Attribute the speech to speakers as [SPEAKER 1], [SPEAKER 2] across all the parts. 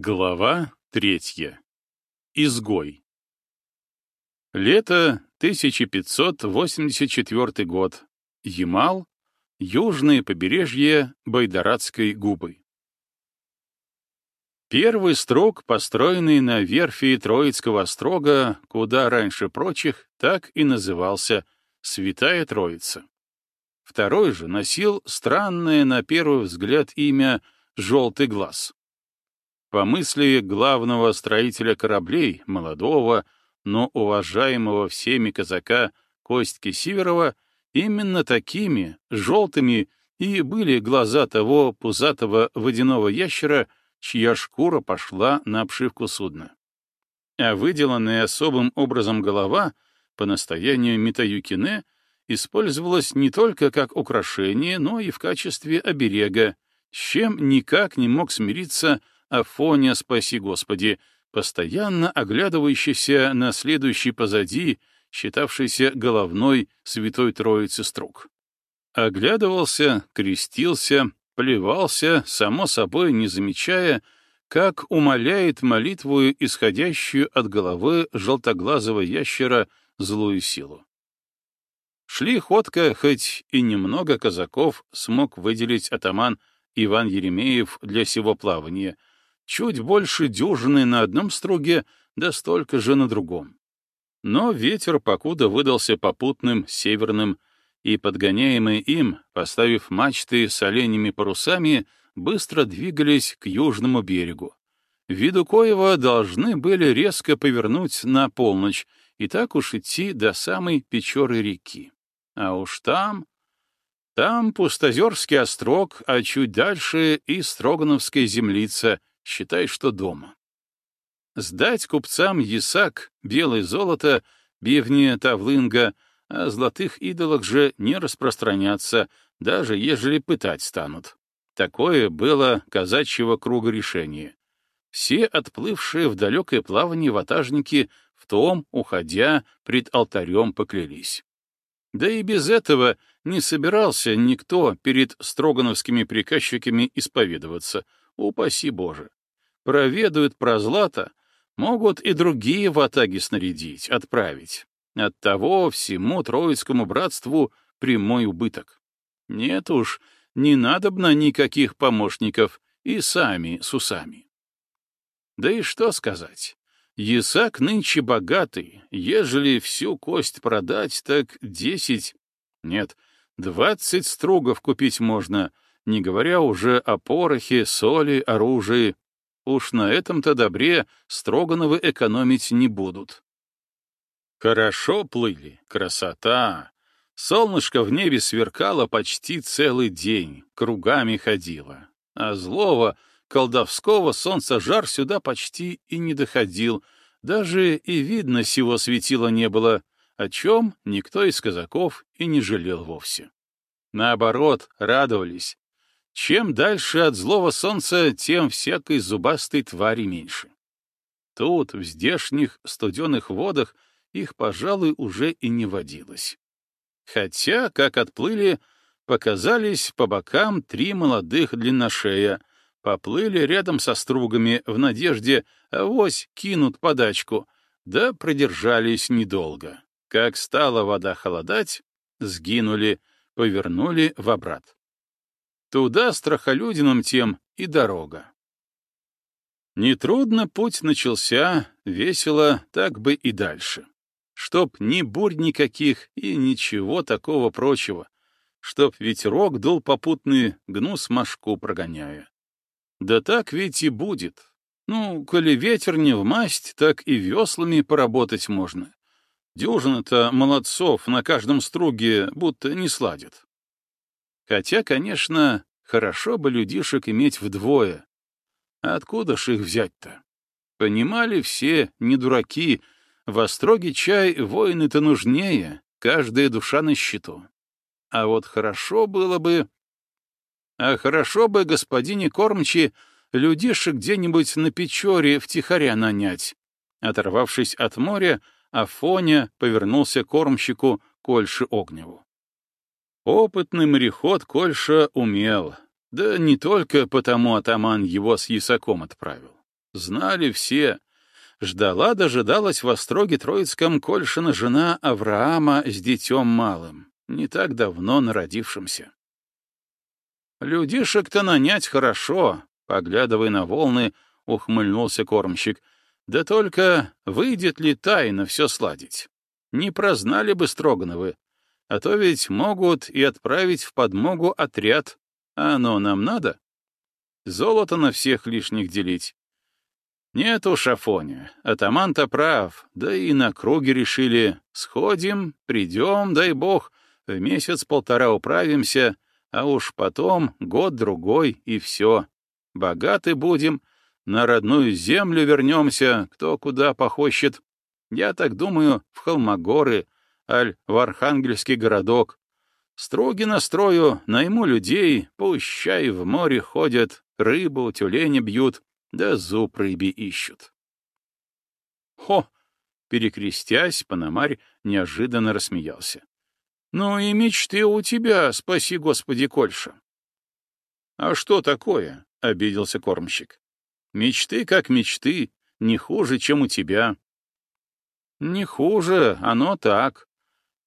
[SPEAKER 1] Глава третья. Изгой. Лето 1584 год. Ямал. Южное побережье Байдарадской губы. Первый строк, построенный на верфи Троицкого острога, куда раньше прочих, так и назывался «Святая Троица». Второй же носил странное на первый взгляд имя «Желтый глаз». По мысли главного строителя кораблей, молодого, но уважаемого всеми казака Костьки Сиверова, именно такими, желтыми, и были глаза того пузатого водяного ящера, чья шкура пошла на обшивку судна. А выделанная особым образом голова, по настоянию Митаюкине, использовалась не только как украшение, но и в качестве оберега, с чем никак не мог смириться Афоня, спаси Господи, постоянно оглядывающийся на следующий позади, считавшийся головной Святой Троицы струк. Оглядывался, крестился, плевался, само собой не замечая, как умоляет молитву, исходящую от головы желтоглазого ящера, злую силу. Шли ходка, хоть и немного казаков смог выделить атаман Иван Еремеев для сего плавания — чуть больше дюжины на одном струге, да столько же на другом. Но ветер покуда выдался попутным, северным, и, подгоняемые им, поставив мачты с оленями парусами, быстро двигались к южному берегу. Виду коего должны были резко повернуть на полночь и так уж идти до самой Печоры реки. А уж там... Там Пустозерский острог, а чуть дальше и Строгановская землица, считай, что дома. Сдать купцам ясак, белое золото, бивни тавлынга, а золотых идолах же не распространяться, даже ежели пытать станут. Такое было казачьего круга решение. Все отплывшие в далекое плавание ватажники в том, уходя, пред алтарем поклялись. Да и без этого не собирался никто перед строгановскими приказчиками исповедоваться, упаси Боже проведают про злато, могут и другие в атаге снарядить, отправить. Оттого всему Троицкому братству прямой убыток. Нет уж, не надобно никаких помощников, и сами с усами. Да и что сказать. Ясак нынче богатый, ежели всю кость продать, так десять, нет, двадцать стругов купить можно, не говоря уже о порохе, соли, оружии, Уж на этом-то добре Строгановы экономить не будут. Хорошо плыли, красота. Солнышко в небе сверкало почти целый день, кругами ходило. А злого, колдовского солнца жар сюда почти и не доходил, даже и видно сего светила не было, о чем никто из казаков и не жалел вовсе. Наоборот, радовались, чем дальше от злого солнца, тем всякой зубастой твари меньше. Тут, в здешних студеных водах, их, пожалуй, уже и не водилось. Хотя, как отплыли, показались по бокам три молодых длинношея, поплыли рядом со стругами в надежде, авось кинут подачку, да продержались недолго. Как стала вода холодать, сгинули, повернули в обрат. Туда страхолюдином тем и дорога. Нетрудно путь начался, весело, так бы и дальше. Чтоб ни бурь никаких и ничего такого прочего. Чтоб ветерок дул попутный, гнус мошку прогоняя. Да так ведь и будет. Ну, коли ветер не в масть, так и веслами поработать можно. Дюжина-то молодцов на каждом струге будто не сладят. Хотя, конечно, хорошо бы людишек иметь вдвое. Откуда ж их взять-то? Понимали все, не дураки, в остроге чай воины-то нужнее, каждая душа на счету. А вот хорошо было бы... А хорошо бы, господине кормчи, людишек где-нибудь на Печоре втихаря нанять. Оторвавшись от моря, Афоня повернулся кормщику Кольше Огневу. Опытный мореход Кольша умел, да не только потому атаман его с ясаком отправил. знали все. Ждала дожидалась в Остроге Троицком Кольшина жена Авраама с детем малым, не так давно народившимся. Людишек-то нанять хорошо, поглядывая на волны, ухмыльнулся кормщик. Да только выйдет ли тайно все сладить? Не прознали бы Строгановы, а то ведь могут и отправить в подмогу отряд. А оно нам надо? Золото на всех лишних делить. Нет уж, Афоня, атаман-то прав, да и на круге решили. Сходим, придем, дай бог, в месяц-полтора управимся, а уж потом год-другой и все. Богаты будем, на родную землю вернемся, кто куда похощет. Я так думаю, в Холмогоры, аль в Архангельский городок. Строги настрою, найму людей, пущай в море ходят, рыбу, тюлени бьют, да зуб рыби ищут. Хо! Перекрестясь, Пономарь неожиданно рассмеялся. «Ну и мечты у тебя, спаси Господи, Кольша!» «А что такое?» — обиделся кормщик. «Мечты как мечты, не хуже, чем у тебя». «Не хуже, оно так».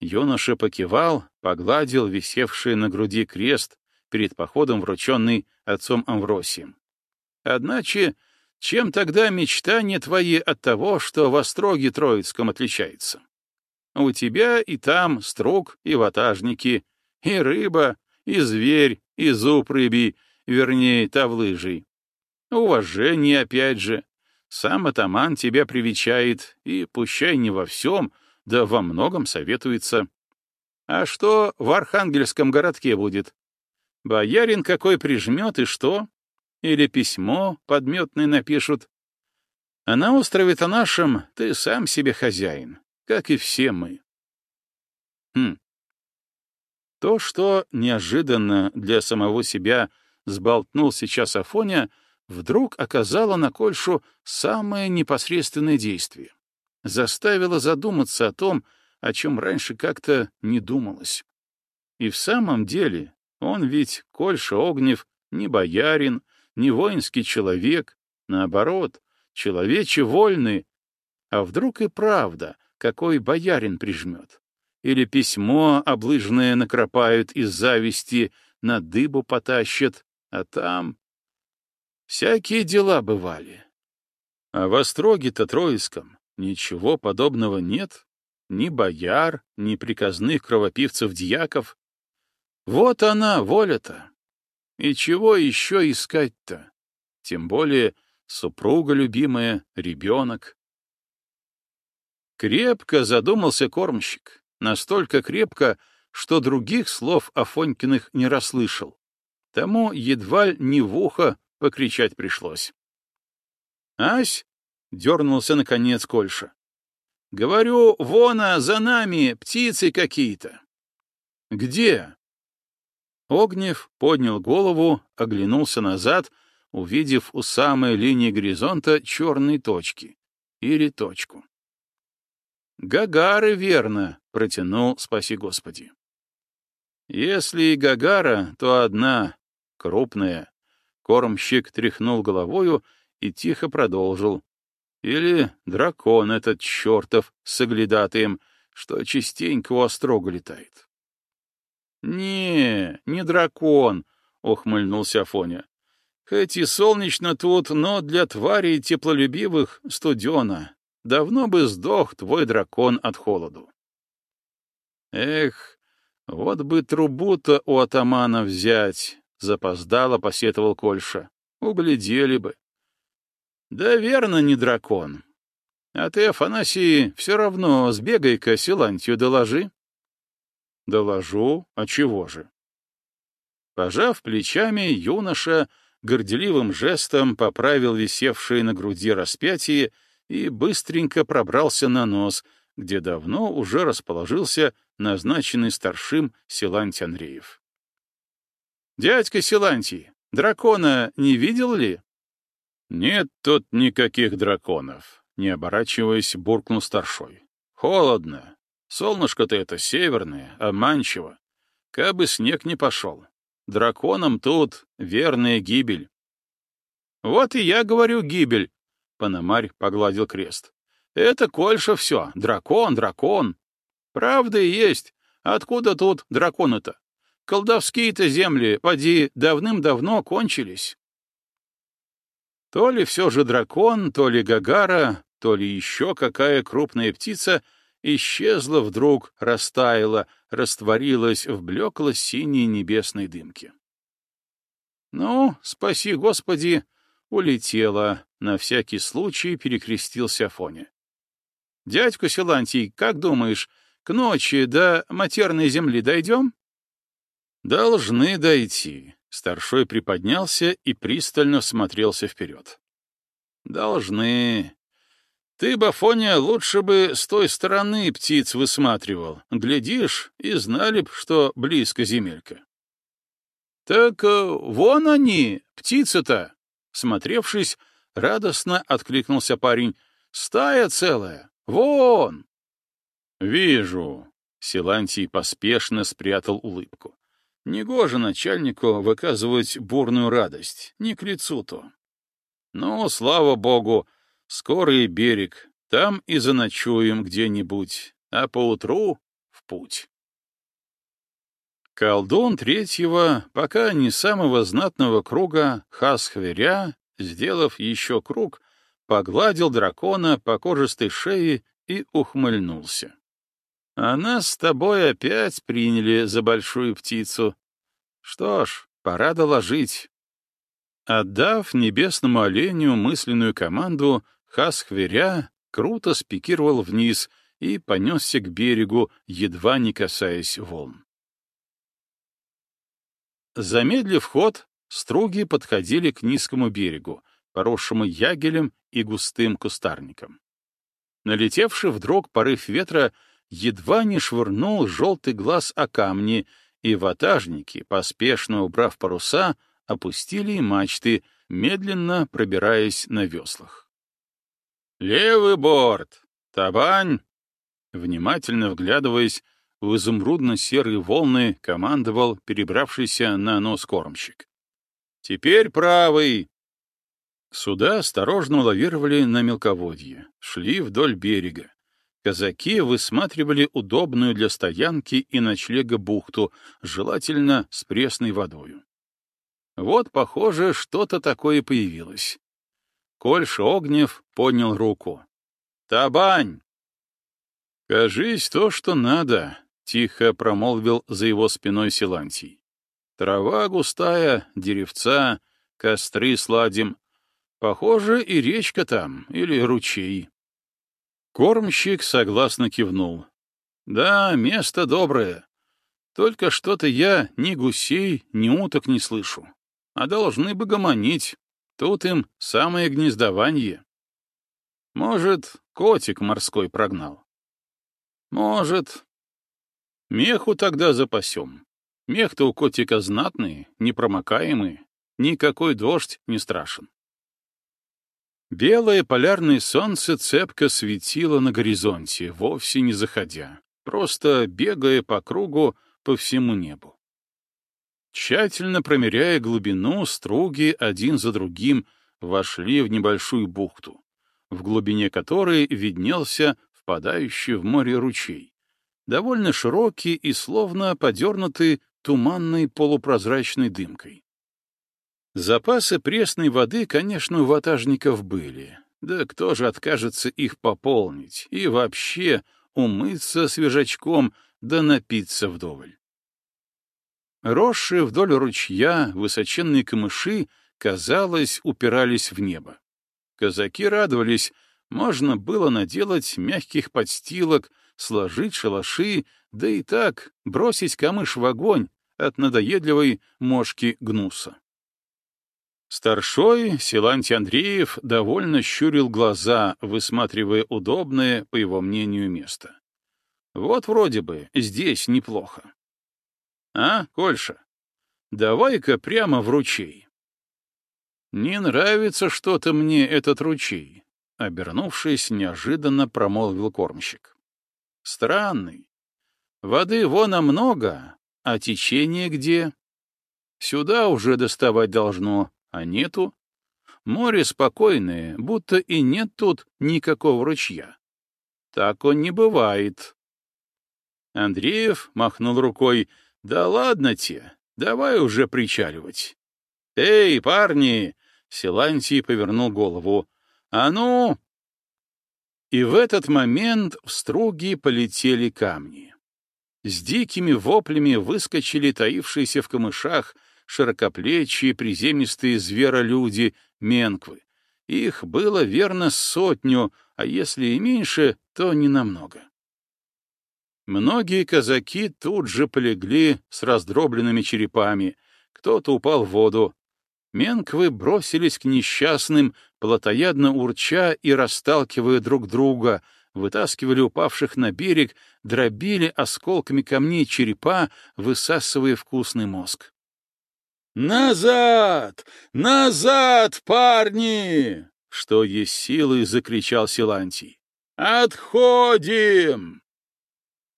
[SPEAKER 1] Юноша покивал, погладил висевший на груди крест, перед походом врученный отцом Амвросием. Одначе, чем тогда мечтания твои от того, что во строге Троицком отличается? У тебя и там строг и ватажники, и рыба, и зверь, и зуб рыбий, вернее, тавлыжий. Уважение опять же. Сам атаман тебя привечает, и пущай не во всем, да во многом советуется. А что в Архангельском городке будет? Боярин какой прижмет, и что? Или письмо подметное напишут? А на острове-то нашем ты сам себе хозяин, как и все мы. Хм. То, что неожиданно для самого себя сболтнул сейчас Афоня, вдруг оказало на Кольшу самое непосредственное действие. Заставило задуматься о том, о чем раньше как-то не думалось. И в самом деле он ведь, Кольша Огнев, не боярин, не воинский человек, наоборот, человече вольный. А вдруг и правда, какой боярин прижмет? Или письмо облыжное накропают из зависти, на дыбу потащат, а там... Всякие дела бывали. А в Остроге-то Троицком ничего подобного нет. Ни бояр, ни приказных кровопивцев-дьяков. Вот она, воля-то. И чего еще искать-то? Тем более супруга любимая, ребенок. Крепко задумался кормщик. Настолько крепко, что других слов Афонькиных не расслышал. Тому едва не в ухо покричать пришлось. «Ась!» — дернулся наконец Кольша. «Говорю, вона, за нами, птицы какие-то». «Где?» Огнев поднял голову, оглянулся назад, увидев у самой линии горизонта черные точки. Или точку. «Гагары, верно», — протянул, спаси Господи. «Если и Гагара, то одна, крупная». Кормщик тряхнул головою и тихо продолжил. «Или дракон этот чертов с оглядатаем, что частенько у острога летает». «Не, не дракон», — ухмыльнулся Афоня. «Хоть и солнечно тут, но для тварей теплолюбивых студено. Давно бы сдох твой дракон от холоду». «Эх, вот бы трубу-то у атамана взять», — запоздало посетовал Кольша. «Углядели бы». «Да верно, не дракон. А ты, Афанасий, все равно сбегай-ка Силантию доложи». Доложу, а чего же? Пожав плечами, юноша горделивым жестом поправил висевшее на груди распятие и быстренько пробрался на нос, где давно уже расположился назначенный старшим Силантий Андреев. «Дядька Силантий, дракона не видел ли?» «Нет тут никаких драконов», — не оборачиваясь, буркнул старшой. «Холодно, Солнышко-то это северное, обманчиво. Кабы снег не пошел. Драконам тут верная гибель. Вот и я говорю гибель. Пономарь погладил крест. Это Кольша все. Дракон, дракон. Правда и есть. Откуда тут драконы-то? Колдовские-то земли, поди, давным-давно кончились. То ли все же дракон, то ли гагара, то ли еще какая крупная птица исчезла вдруг, растаяла, растворилась в блекло-синей небесной дымке. Ну, спаси Господи, улетела, на всякий случай перекрестился Афоня. Дядька Силантий, как думаешь, к ночи до матерной земли дойдем? Должны дойти. Старшой приподнялся и пристально смотрелся вперед. Должны. Ты, Бафония, лучше бы с той стороны птиц высматривал. Глядишь, и знали б, что близко земелька. Так э, вон они, птицы-то. Смотревшись, радостно откликнулся парень. Стая целая. Вон! Вижу. Силантий поспешно спрятал улыбку. Негоже начальнику выказывать бурную радость, не к лицу-то. Ну, слава богу, скоро и берег, там и заночуем где-нибудь, а поутру в путь. Колдун третьего, пока не самого знатного круга, Хасхверя, сделав еще круг, погладил дракона по кожистой шее и ухмыльнулся. А нас с тобой опять приняли за большую птицу. Что ж, пора доложить. Отдав небесному оленю мысленную команду, Хасхверя круто спикировал вниз и понесся к берегу, едва не касаясь волн. Замедлив ход, струги подходили к низкому берегу, поросшему ягелем и густым кустарником. Налетевший вдруг порыв ветра едва не швырнул желтый глаз о камни, и ватажники, поспешно убрав паруса, опустили мачты, медленно пробираясь на веслах. «Левый борт! Табань!» Внимательно вглядываясь в изумрудно-серые волны, командовал перебравшийся на нос кормщик. «Теперь правый!» Суда осторожно лавировали на мелководье, шли вдоль берега, Казаки высматривали удобную для стоянки и ночлега бухту, желательно с пресной водою. Вот, похоже, что-то такое появилось. Кольша Огнев поднял руку. «Табань!» «Кажись, то, что надо», — тихо промолвил за его спиной Силантий. «Трава густая, деревца, костры сладим. Похоже, и речка там, или ручей». Кормщик согласно кивнул. «Да, место доброе. Только что-то я ни гусей, ни уток не слышу. А должны бы гомонить. Тут им самое гнездование. Может, котик морской прогнал? Может. Меху тогда запасем. Мех-то у котика знатный, непромокаемый. Никакой дождь не страшен. Белое полярное солнце цепко светило на горизонте, вовсе не заходя, просто бегая по кругу по всему небу. Тщательно промеряя глубину, струги один за другим вошли в небольшую бухту, в глубине которой виднелся впадающий в море ручей, довольно широкий и словно подернутый туманной полупрозрачной дымкой. Запасы пресной воды, конечно, у ватажников были. Да кто же откажется их пополнить и вообще умыться свежачком да напиться вдоволь? Росшие вдоль ручья высоченные камыши, казалось, упирались в небо. Казаки радовались, можно было наделать мягких подстилок, сложить шалаши, да и так бросить камыш в огонь от надоедливой мошки гнуса. Старшой Силантий Андреев довольно щурил глаза, высматривая удобное, по его мнению, место. Вот вроде бы здесь неплохо. А, Кольша, давай-ка прямо в ручей. Не нравится что-то мне этот ручей, обернувшись, неожиданно промолвил кормщик. Странный. Воды вон много, а течение где? Сюда уже доставать должно, а нету. Море спокойное, будто и нет тут никакого ручья. Так он не бывает. Андреев махнул рукой. «Да ладно те, давай уже причаливать». «Эй, парни!» — Силантий повернул голову. «А ну!» И в этот момент в струги полетели камни. С дикими воплями выскочили таившиеся в камышах широкоплечие приземистые зверолюди, менквы. Их было верно сотню, а если и меньше, то ненамного. Многие казаки тут же полегли с раздробленными черепами, кто-то упал в воду. Менквы бросились к несчастным, плотоядно урча и расталкивая друг друга, вытаскивали упавших на берег, дробили осколками камней черепа, высасывая вкусный мозг. «Назад! Назад, парни!» — что есть силы, закричал Силантий. «Отходим!»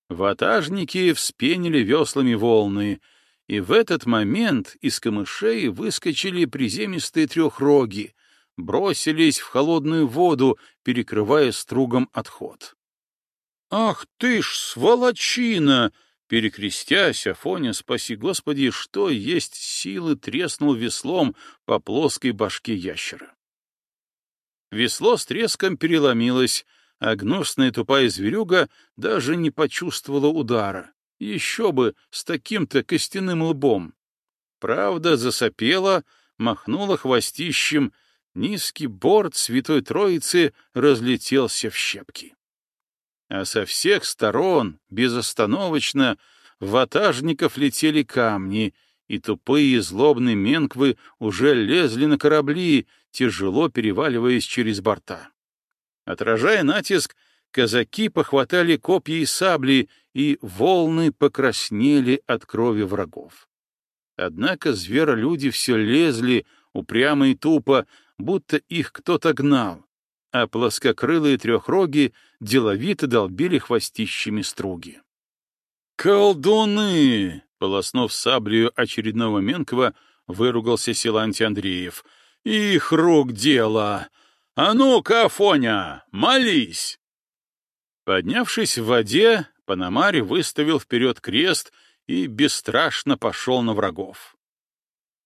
[SPEAKER 1] Ватажники вспенили веслами волны, и в этот момент из камышей выскочили приземистые трехроги, бросились в холодную воду, перекрывая стругом отход. «Ах ты ж, сволочина!» Перекрестясь, Афоня, спаси Господи, что есть силы, треснул веслом по плоской башке ящера. Весло с треском переломилось, а гнусная тупая зверюга даже не почувствовала удара. Еще бы, с таким-то костяным лбом. Правда, засопела, махнула хвостищем, низкий борт Святой Троицы разлетелся в щепки. А со всех сторон, безостановочно, ватажников летели камни, и тупые злобные менквы уже лезли на корабли, тяжело переваливаясь через борта. Отражая натиск, казаки похватали копья и сабли, и волны покраснели от крови врагов. Однако зверолюди все лезли, упрямо и тупо, будто их кто-то гнал, а плоскокрылые трехроги деловито долбили хвостищами струги. «Колдуны!» — полоснув саблею очередного Менкова, выругался Силантий Андреев. «Их рук дело! «А ну-ка, Афоня, молись!» Поднявшись в воде, Панамарь выставил вперед крест и бесстрашно пошел на врагов.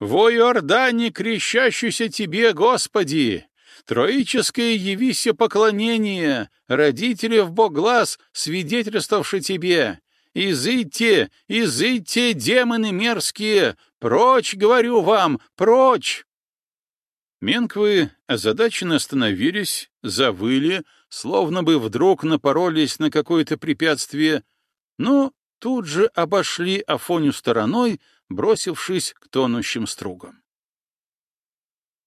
[SPEAKER 1] «Во Иордане, крещащийся тебе, Господи! Троическое явися поклонение, родители в бог глаз, свидетельствовавши тебе! Изыдьте, изыдьте, демоны мерзкие! Прочь, говорю вам, прочь!» Менквы озадаченно остановились, завыли, словно бы вдруг напоролись на какое-то препятствие, но тут же обошли Афоню стороной, бросившись к тонущим стругам.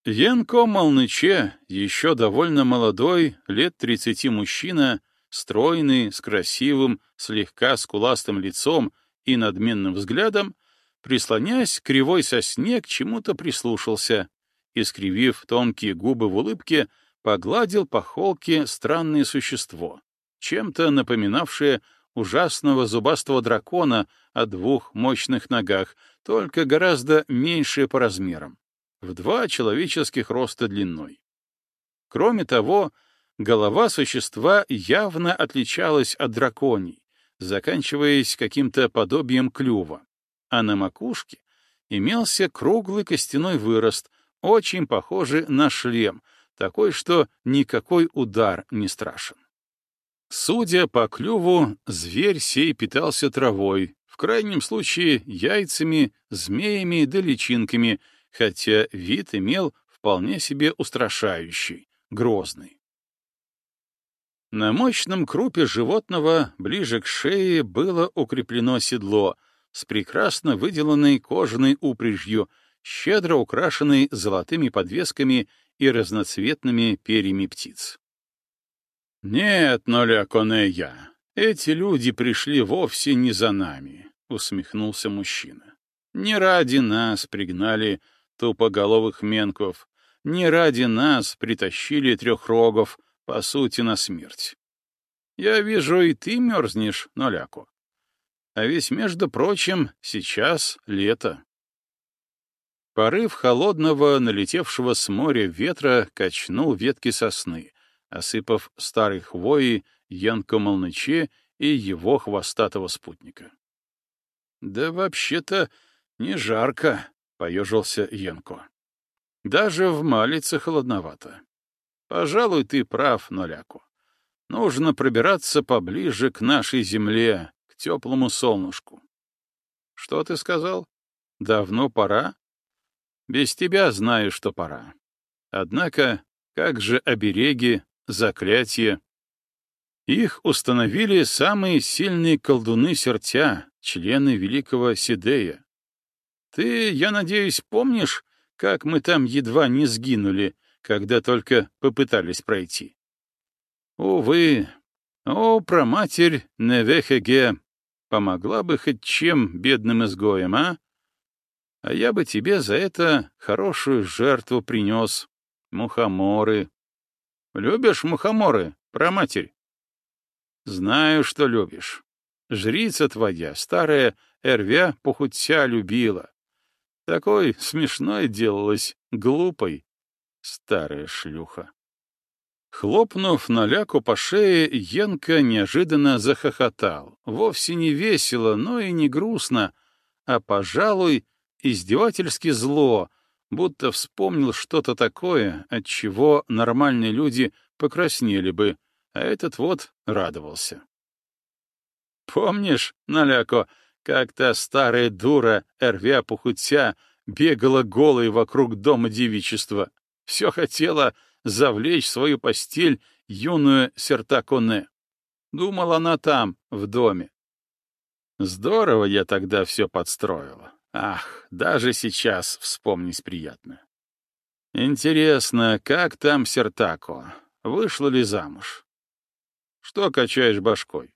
[SPEAKER 1] Янко Молныче, еще довольно молодой, лет тридцати мужчина, стройный, с красивым, слегка скуластым лицом и надменным взглядом, прислонясь к кривой сосне, к чему-то прислушался, искривив тонкие губы в улыбке, погладил по холке странное существо, чем-то напоминавшее ужасного зубастого дракона о двух мощных ногах, только гораздо меньшее по размерам, в два человеческих роста длиной. Кроме того, голова существа явно отличалась от драконий, заканчиваясь каким-то подобием клюва, а на макушке имелся круглый костяной вырост, очень похожий на шлем, такой, что никакой удар не страшен. Судя по клюву, зверь сей питался травой, в крайнем случае яйцами, змеями да личинками, хотя вид имел вполне себе устрашающий, грозный. На мощном крупе животного ближе к шее было укреплено седло с прекрасно выделанной кожаной упряжью, щедро украшенный золотыми подвесками и разноцветными перьями птиц. «Нет, Ноля эти люди пришли вовсе не за нами», — усмехнулся мужчина. «Не ради нас пригнали тупоголовых менков, не ради нас притащили трехрогов, по сути, на смерть. Я вижу, и ты мерзнешь, Ноляко. А ведь, между прочим, сейчас лето. Порыв холодного, налетевшего с моря ветра качнул ветки сосны, осыпав старой хвои Янко Молныче и его хвостатого спутника. — Да вообще-то не жарко, — поежился Янко. — Даже в малице холодновато. Пожалуй, ты прав, Ноляку. Нужно пробираться поближе к нашей земле, к теплому солнышку. — Что ты сказал? Давно пора? Без тебя знаю, что пора. Однако, как же обереги, заклятия? Их установили самые сильные колдуны сертя, члены великого Сидея. Ты, я надеюсь, помнишь, как мы там едва не сгинули, когда только попытались пройти? Увы, о, проматерь Невехеге, помогла бы хоть чем бедным изгоям, а? А я бы тебе за это хорошую жертву принес. Мухоморы. Любишь мухоморы, проматерь? Знаю, что любишь. Жрица твоя, старая Эрвя, похудся любила. Такой смешной делалась, глупой. Старая шлюха. Хлопнув наляку по шее, Янка неожиданно захохотал. Вовсе не весело, но и не грустно, а, пожалуй, издевательски зло, будто вспомнил что-то такое, от чего нормальные люди покраснели бы, а этот вот радовался. «Помнишь, Наляко, как та старая дура, эрвя пухутя, бегала голой вокруг дома девичества? Все хотела завлечь в свою постель юную Сертаконе. Думала она там, в доме. Здорово я тогда все подстроила. Ах, даже сейчас вспомнить приятно. Интересно, как там Сертако? Вышла ли замуж? Что качаешь башкой?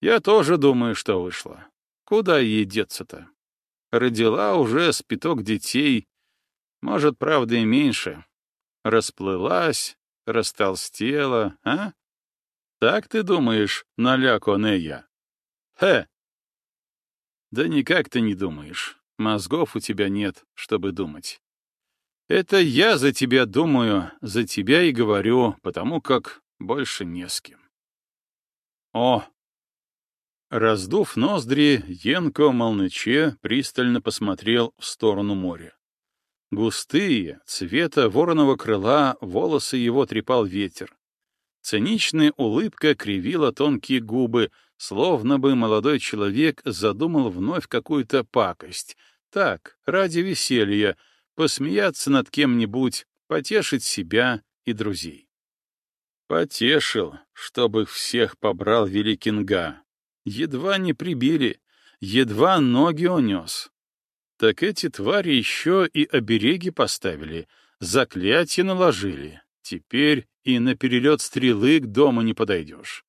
[SPEAKER 1] Я тоже думаю, что вышла. Куда ей деться-то? Родила уже спиток детей, может, правда, и меньше. Расплылась, растолстела, а? Так ты думаешь, наляко Нея? Хе, да никак ты не думаешь. Мозгов у тебя нет, чтобы думать. Это я за тебя думаю, за тебя и говорю, потому как больше не с кем. О! Раздув ноздри, Енко Молныче пристально посмотрел в сторону моря. Густые, цвета вороного крыла, волосы его трепал ветер. Циничная улыбка кривила тонкие губы, Словно бы молодой человек задумал вновь какую-то пакость. Так, ради веселья, посмеяться над кем-нибудь, потешить себя и друзей. Потешил, чтобы всех побрал Великинга. Едва не прибили, едва ноги унес. Так эти твари еще и обереги поставили, заклятие наложили. Теперь и на перелет стрелы к дому не подойдешь.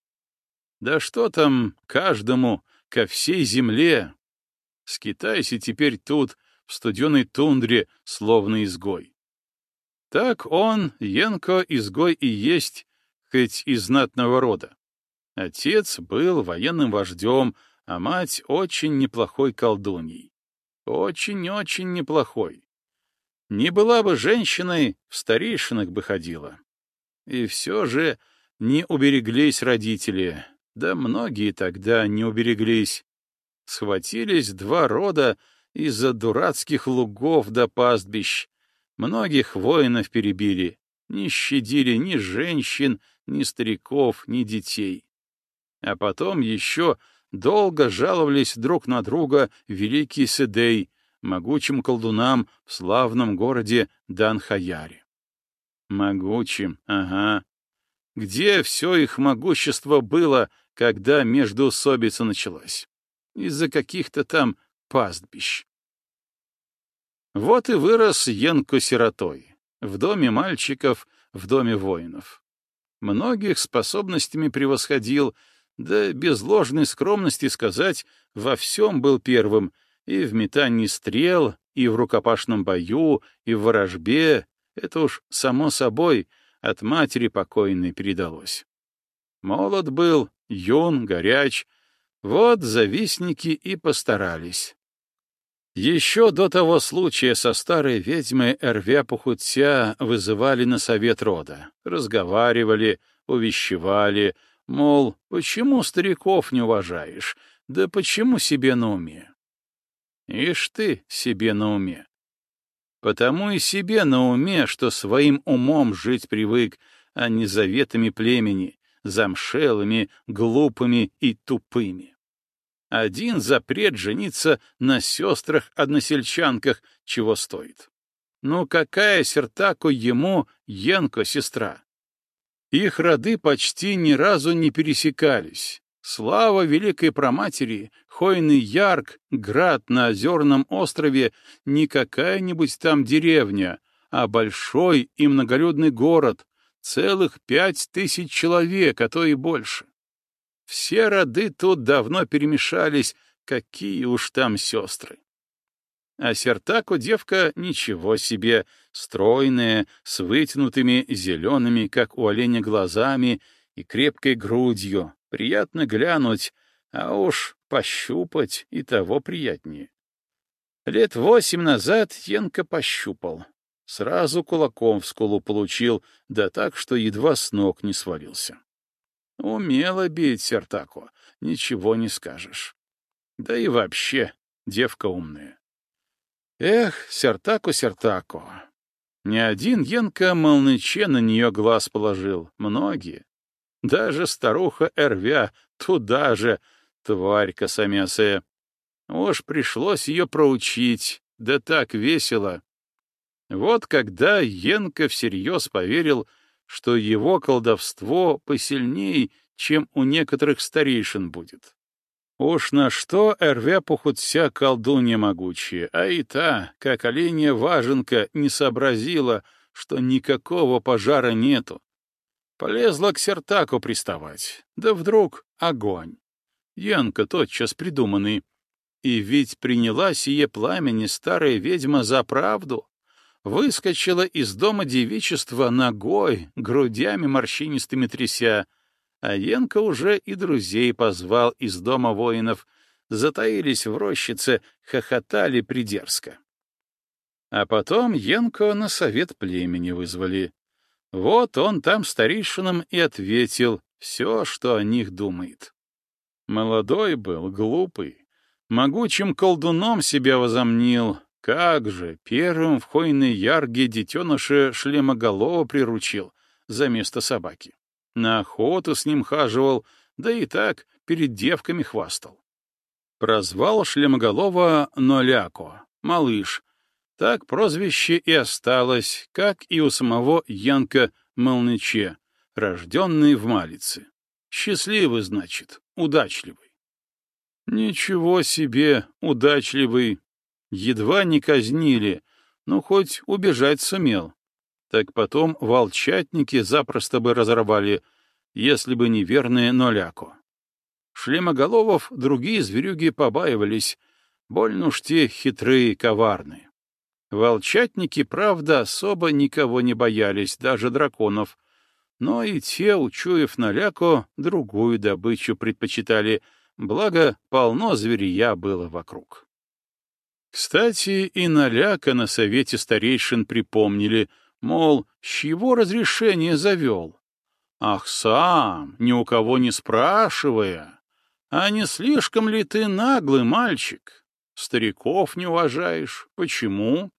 [SPEAKER 1] Да что там каждому, ко всей земле? Скитайся теперь тут, в студеной тундре, словно изгой. Так он, Янко, изгой и есть, хоть из знатного рода. Отец был военным вождем, а мать очень неплохой колдуньей. Очень-очень неплохой. Не была бы женщиной, в старейшинах бы ходила. И все же не убереглись родители, да многие тогда не убереглись. Схватились два рода из-за дурацких лугов до пастбищ. Многих воинов перебили, не щадили ни женщин, ни стариков, ни детей. А потом еще долго жаловались друг на друга великий Седей, могучим колдунам в славном городе Данхаяре. Могучим, ага. Где все их могущество было, когда междоусобица началась. Из-за каких-то там пастбищ. Вот и вырос Янко сиротой. В доме мальчиков, в доме воинов. Многих способностями превосходил, да без ложной скромности сказать, во всем был первым, и в метании стрел, и в рукопашном бою, и в ворожбе, это уж само собой от матери покойной передалось. Молод был, юн, горяч. Вот завистники и постарались. Еще до того случая со старой ведьмой Эрвя Пухутся вызывали на совет рода, разговаривали, увещевали, мол, почему стариков не уважаешь, да почему себе на уме? Ишь ты себе на уме. Потому и себе на уме, что своим умом жить привык, а не заветами племени, замшелыми, глупыми и тупыми. Один запрет жениться на сестрах-односельчанках чего стоит. Ну какая сертаку ему Янко сестра? Их роды почти ни разу не пересекались. Слава великой проматери, хойный ярк, град на озерном острове не какая-нибудь там деревня, а большой и многолюдный город, целых пять тысяч человек, а то и больше. Все роды тут давно перемешались, какие уж там сестры. А Сертаку девка ничего себе, стройная, с вытянутыми зелеными, как у оленя, глазами и крепкой грудью. Приятно глянуть, а уж пощупать и того приятнее. Лет восемь назад Янка пощупал. Сразу кулаком в скулу получил, да так, что едва с ног не свалился. Умела бить Сертаку, ничего не скажешь. Да и вообще, девка умная. Эх, Сертаку, Сертаку. Ни один Янка Молныче на нее глаз положил, многие. Даже старуха Эрвя туда же, тварь косомесая. Уж пришлось ее проучить, да так весело. Вот когда Янка всерьез поверил, что его колдовство посильней, чем у некоторых старейшин будет. Уж на что Эрвя похудся колдунья могучая, а и та, как оленья важенка, не сообразила, что никакого пожара нету. Полезла к Сертаку приставать, да вдруг огонь. Янка тотчас придуманный. И ведь приняла сие пламени старая ведьма за правду выскочила из дома девичества ногой, грудями морщинистыми тряся, а Янка уже и друзей позвал из дома воинов, затаились в рощице, хохотали придерзко. А потом Янко на совет племени вызвали. Вот он там старейшинам и ответил все, что о них думает. Молодой был, глупый, могучим колдуном себя возомнил, как же, первым в хойной ярге детеныша шлемоголова приручил за место собаки. На охоту с ним хаживал, да и так перед девками хвастал. Прозвал шлемоголова Ноляко, малыш. Так прозвище и осталось, как и у самого Янка Молныче, рожденный в Малице. Счастливый, значит, удачливый. Ничего себе, удачливый, Едва не казнили, но хоть убежать сумел. Так потом волчатники запросто бы разорвали, если бы не верные Ноляку. Шлемоголовов другие зверюги побаивались, больно уж те хитрые и коварные. Волчатники, правда, особо никого не боялись, даже драконов, но и те, учуяв наляку, другую добычу предпочитали, благо полно зверья было вокруг. Кстати, и наляка на совете старейшин припомнили, мол, с чего разрешение завел. Ах, сам, ни у кого не спрашивая. А не слишком ли ты наглый мальчик? Стариков не уважаешь. Почему?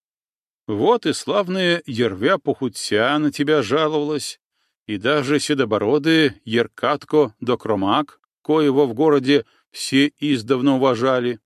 [SPEAKER 1] Вот и славная Ервя Пухутся на тебя жаловалась, и даже седобородые Еркатко до Кромак, коего в городе все издавна уважали.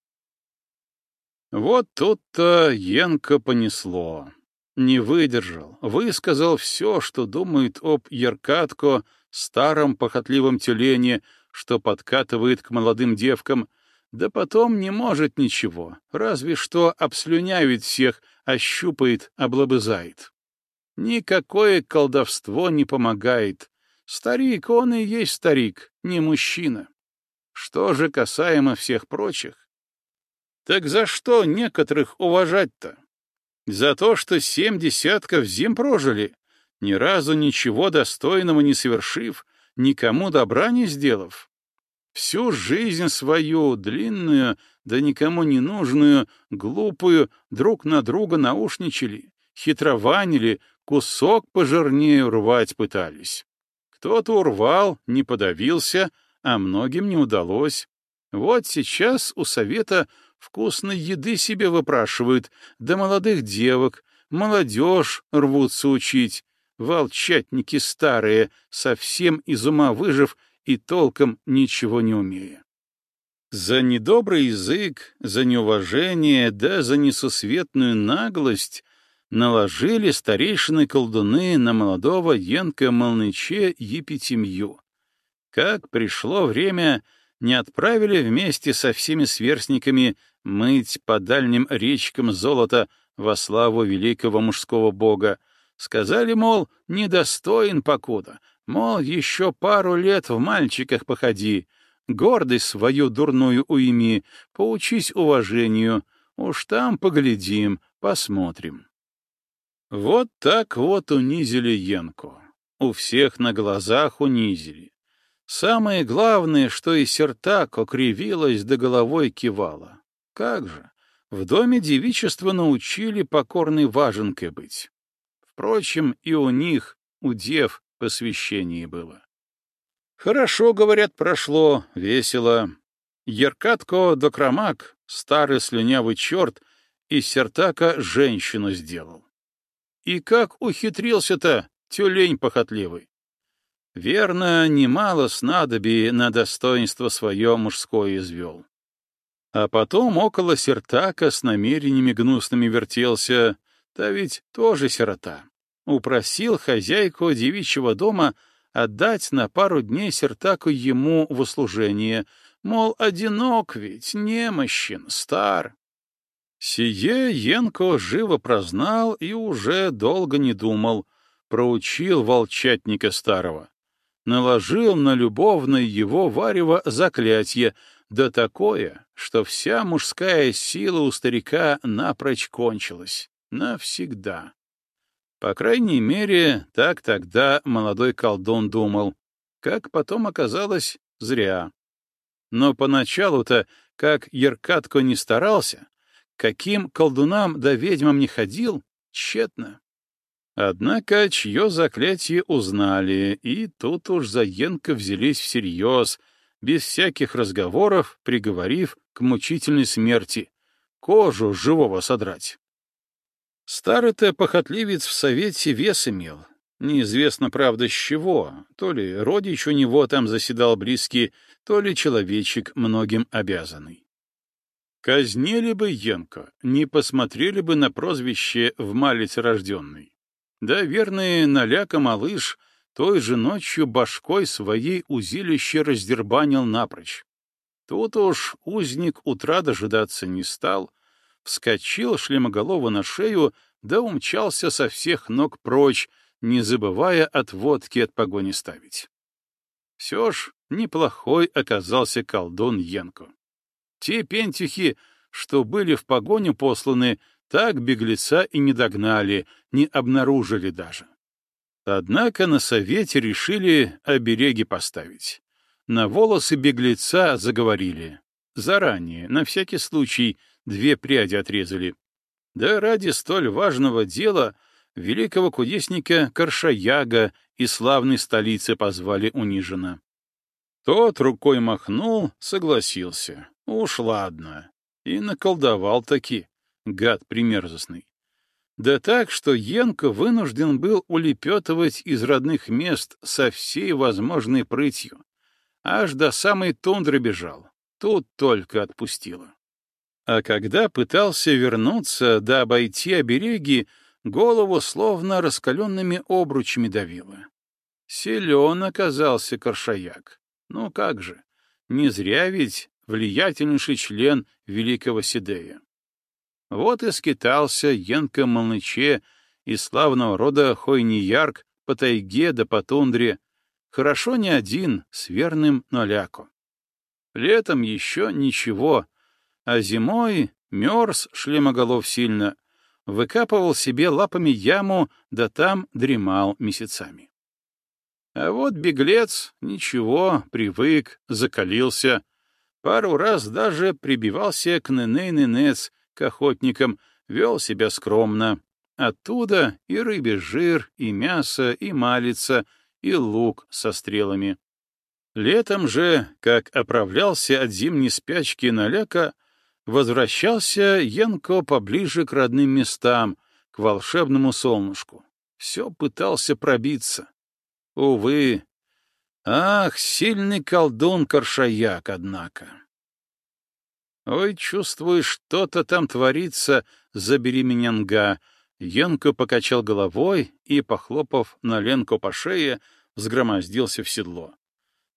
[SPEAKER 1] Вот тут-то Янка понесло. Не выдержал, высказал все, что думает об Яркатко, старом похотливом тюлене, что подкатывает к молодым девкам, да потом не может ничего, разве что обслюнявит всех, ощупает, облобызает. Никакое колдовство не помогает. Старик, он и есть старик, не мужчина. Что же касаемо всех прочих, так за что некоторых уважать-то? За то, что семь десятков зим прожили, ни разу ничего достойного не совершив, никому добра не сделав. Всю жизнь свою, длинную, да никому не нужную, глупую, друг на друга наушничали, хитрованили, кусок пожирнее рвать пытались. Кто-то урвал, не подавился, а многим не удалось. Вот сейчас у совета вкусной еды себе выпрашивают, да молодых девок, молодежь рвутся учить, волчатники старые, совсем из ума выжив и толком ничего не умея. За недобрый язык, за неуважение, да за несусветную наглость наложили старейшины-колдуны на молодого Янка Молныче Епитемью. Как пришло время, не отправили вместе со всеми сверстниками мыть по дальним речкам золота во славу великого мужского бога, сказали, мол, недостоин покуда, мол, еще пару лет в мальчиках походи, гордость свою дурную уйми, поучись уважению, уж там поглядим, посмотрим. Вот так вот унизили Янку. У всех на глазах унизили. Самое главное, что и Сертак окривилась до головой кивала. Как же, в доме девичества научили покорной важенкой быть. Впрочем, и у них, у дев, посвящение было. Хорошо, говорят, прошло, весело. Еркатко Докромак, старый слюнявый черт, из Сертака женщину сделал. И как ухитрился-то, тюлень похотливый. Верно, немало снадобий на достоинство свое мужское извел. А потом около Сертака с намерениями гнусными вертелся, да ведь тоже сирота. Упросил хозяйку девичьего дома отдать на пару дней Сертаку ему в услужение, мол, одинок ведь, немощен, стар. Сие Янко живо прознал и уже долго не думал, проучил волчатника старого. Наложил на любовное его варево заклятие, да такое, что вся мужская сила у старика напрочь кончилась. Навсегда. По крайней мере, так тогда молодой колдун думал. Как потом оказалось, зря. Но поначалу-то, как Еркатко не старался, Каким колдунам да ведьмам не ходил, тщетно. Однако чье заклятие узнали, и тут уж за Янка взялись всерьез, без всяких разговоров, приговорив к мучительной смерти, кожу живого содрать. Старый-то похотливец в совете вес имел. Неизвестно, правда, с чего. То ли родич у него там заседал близкий, то ли человечек многим обязанный. Казнили бы Янко, не посмотрели бы на прозвище в малец рожденный. Да верный наляка малыш той же ночью башкой своей узилище раздербанил напрочь. Тут уж узник утра дожидаться не стал, вскочил шлемоголово на шею, да умчался со всех ног прочь, не забывая от водки от погони ставить. Все ж неплохой оказался колдун Янко. Те пентюхи, что были в погоню посланы, так беглеца и не догнали, не обнаружили даже. Однако на совете решили обереги поставить. На волосы беглеца заговорили. Заранее, на всякий случай, две пряди отрезали. Да ради столь важного дела великого кудесника Каршаяга и славной столицы позвали униженно. Тот рукой махнул, согласился. Уж ладно. И наколдовал таки, гад примерзостный. Да так, что Янко вынужден был улепетывать из родных мест со всей возможной прытью. Аж до самой тундры бежал. Тут только отпустило. А когда пытался вернуться да обойти обереги, голову словно раскаленными обручами давило. Силен оказался коршаяк. Ну как же, не зря ведь влиятельнейший член великого Сидея. Вот и скитался Янка Молныче из славного рода Хойниярк по тайге да по тундре, хорошо не один, с верным ноляку. Летом еще ничего, а зимой мерз шлемоголов сильно, выкапывал себе лапами яму, да там дремал месяцами. А вот беглец, ничего, привык, закалился. Пару раз даже прибивался к Неней-Ненец, к охотникам, вел себя скромно. Оттуда и рыбий жир, и мясо, и малица, и лук со стрелами. Летом же, как оправлялся от зимней спячки наляка, возвращался Янко поближе к родным местам, к волшебному солнышку. Все пытался пробиться. Увы. Ах, сильный колдун-коршаяк, однако. Ой, чувствую, что-то там творится, забери меня, нга. Янко покачал головой и, похлопав на Ленку по шее, взгромоздился в седло.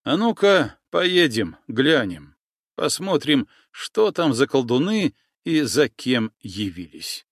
[SPEAKER 1] А ну-ка, поедем, глянем. Посмотрим, что там за колдуны и за кем явились.